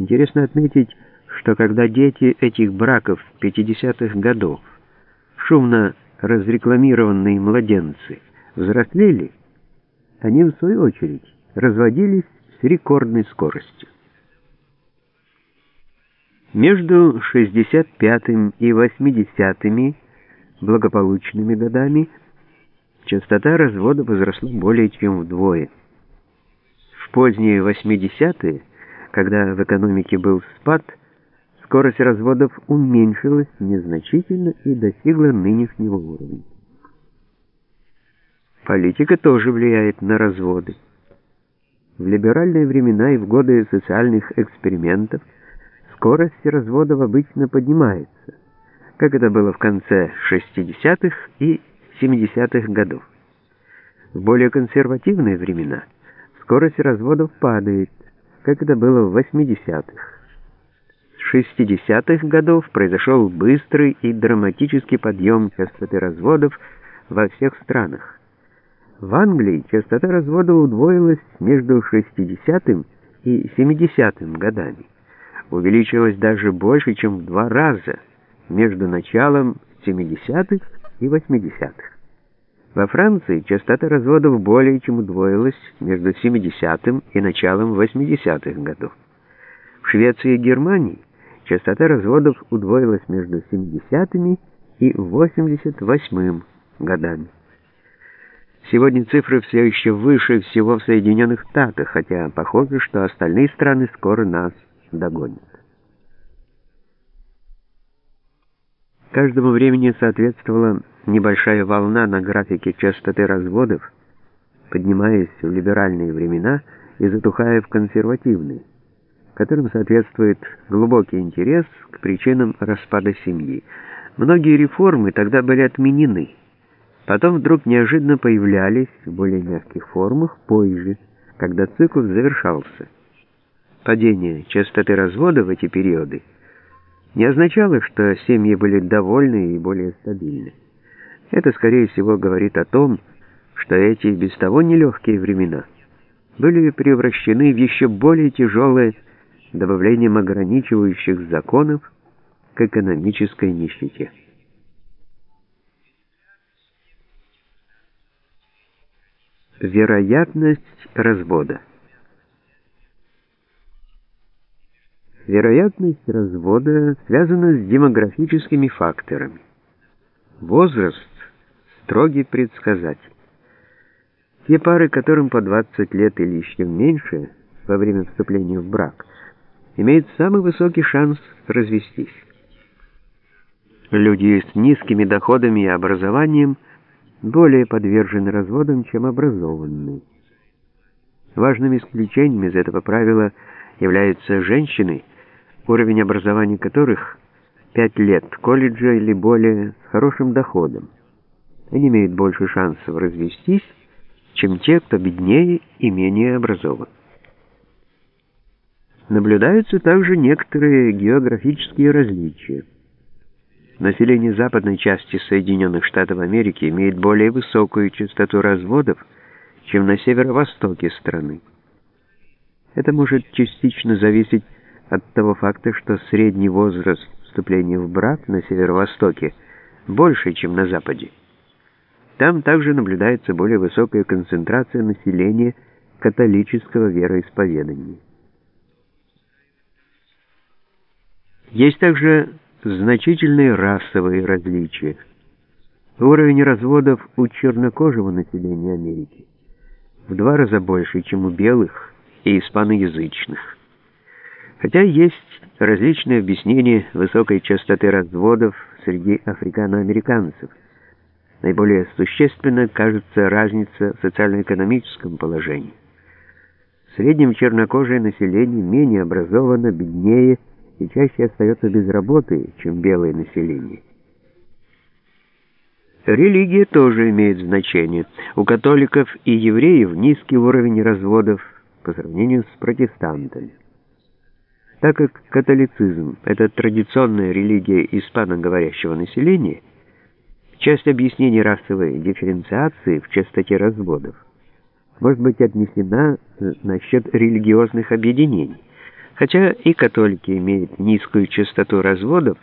Интересно отметить, что когда дети этих браков 50-х годов, шумно разрекламированные младенцы, взрослели, они, в свою очередь, разводились с рекордной скоростью. Между 65 и 80 благополучными годами частота развода возросла более чем вдвое. В поздние 80-е, когда в экономике был спад, скорость разводов уменьшилась незначительно и достигла нынешнего уровня. Политика тоже влияет на разводы. В либеральные времена и в годы социальных экспериментов скорость разводов обычно поднимается, как это было в конце 60-х и 70-х годов. В более консервативные времена скорость разводов падает, как это было в 80-х. С 60-х годов произошел быстрый и драматический подъем частоты разводов во всех странах. В Англии частота развода удвоилась между 60-м и 70-м годами. Увеличилась даже больше, чем в два раза между началом 70-х и 80-х. Во Франции частота разводов более чем удвоилась между 70-м и началом 80-х годов. В Швеции и Германии частота разводов удвоилась между 70-ми и 88-м годами. Сегодня цифры все еще выше всего в Соединенных Штатах, хотя похоже, что остальные страны скоро нас догонят. Каждому времени соответствовала небольшая волна на графике частоты разводов, поднимаясь в либеральные времена и затухая в консервативные, которым соответствует глубокий интерес к причинам распада семьи. Многие реформы тогда были отменены. Потом вдруг неожиданно появлялись в более мягких формах позже, когда цикл завершался. Падение частоты развода в эти периоды не означало, что семьи были довольны и более стабильны. Это, скорее всего, говорит о том, что эти без того нелегкие времена были превращены в еще более тяжелое добавлением ограничивающих законов к экономической нищете. Вероятность развода. Вероятность развода связана с демографическими факторами. Возраст – строгий предсказатель. Те пары, которым по 20 лет или еще меньше во время вступления в брак, имеют самый высокий шанс развестись. Люди с низкими доходами и образованием – более подвержены разводам, чем образованные. Важным исключением из этого правила являются женщины, уровень образования которых 5 лет колледжа или более с хорошим доходом. Они имеют больше шансов развестись, чем те, кто беднее и менее образован. Наблюдаются также некоторые географические различия. Население западной части Соединенных Штатов Америки имеет более высокую частоту разводов, чем на северо-востоке страны. Это может частично зависеть от того факта, что средний возраст вступления в брак на северо-востоке больше, чем на западе. Там также наблюдается более высокая концентрация населения католического вероисповедания. Есть также значительные расовые различия. Уровень разводов у чернокожего населения Америки в два раза больше, чем у белых и испаноязычных. Хотя есть различные объяснения высокой частоты разводов среди африканоамериканцев. Наиболее существенно кажется разница в социально-экономическом положении. В среднем чернокожее население менее образовано, беднее, и чаще остается без работы, чем белое население. Религия тоже имеет значение. У католиков и евреев низкий уровень разводов по сравнению с протестантами. Так как католицизм – это традиционная религия испаноговорящего населения, часть объяснений расовой дифференциации в частоте разводов может быть отнесена насчет религиозных объединений. Хотя и католики имеют низкую частоту разводов,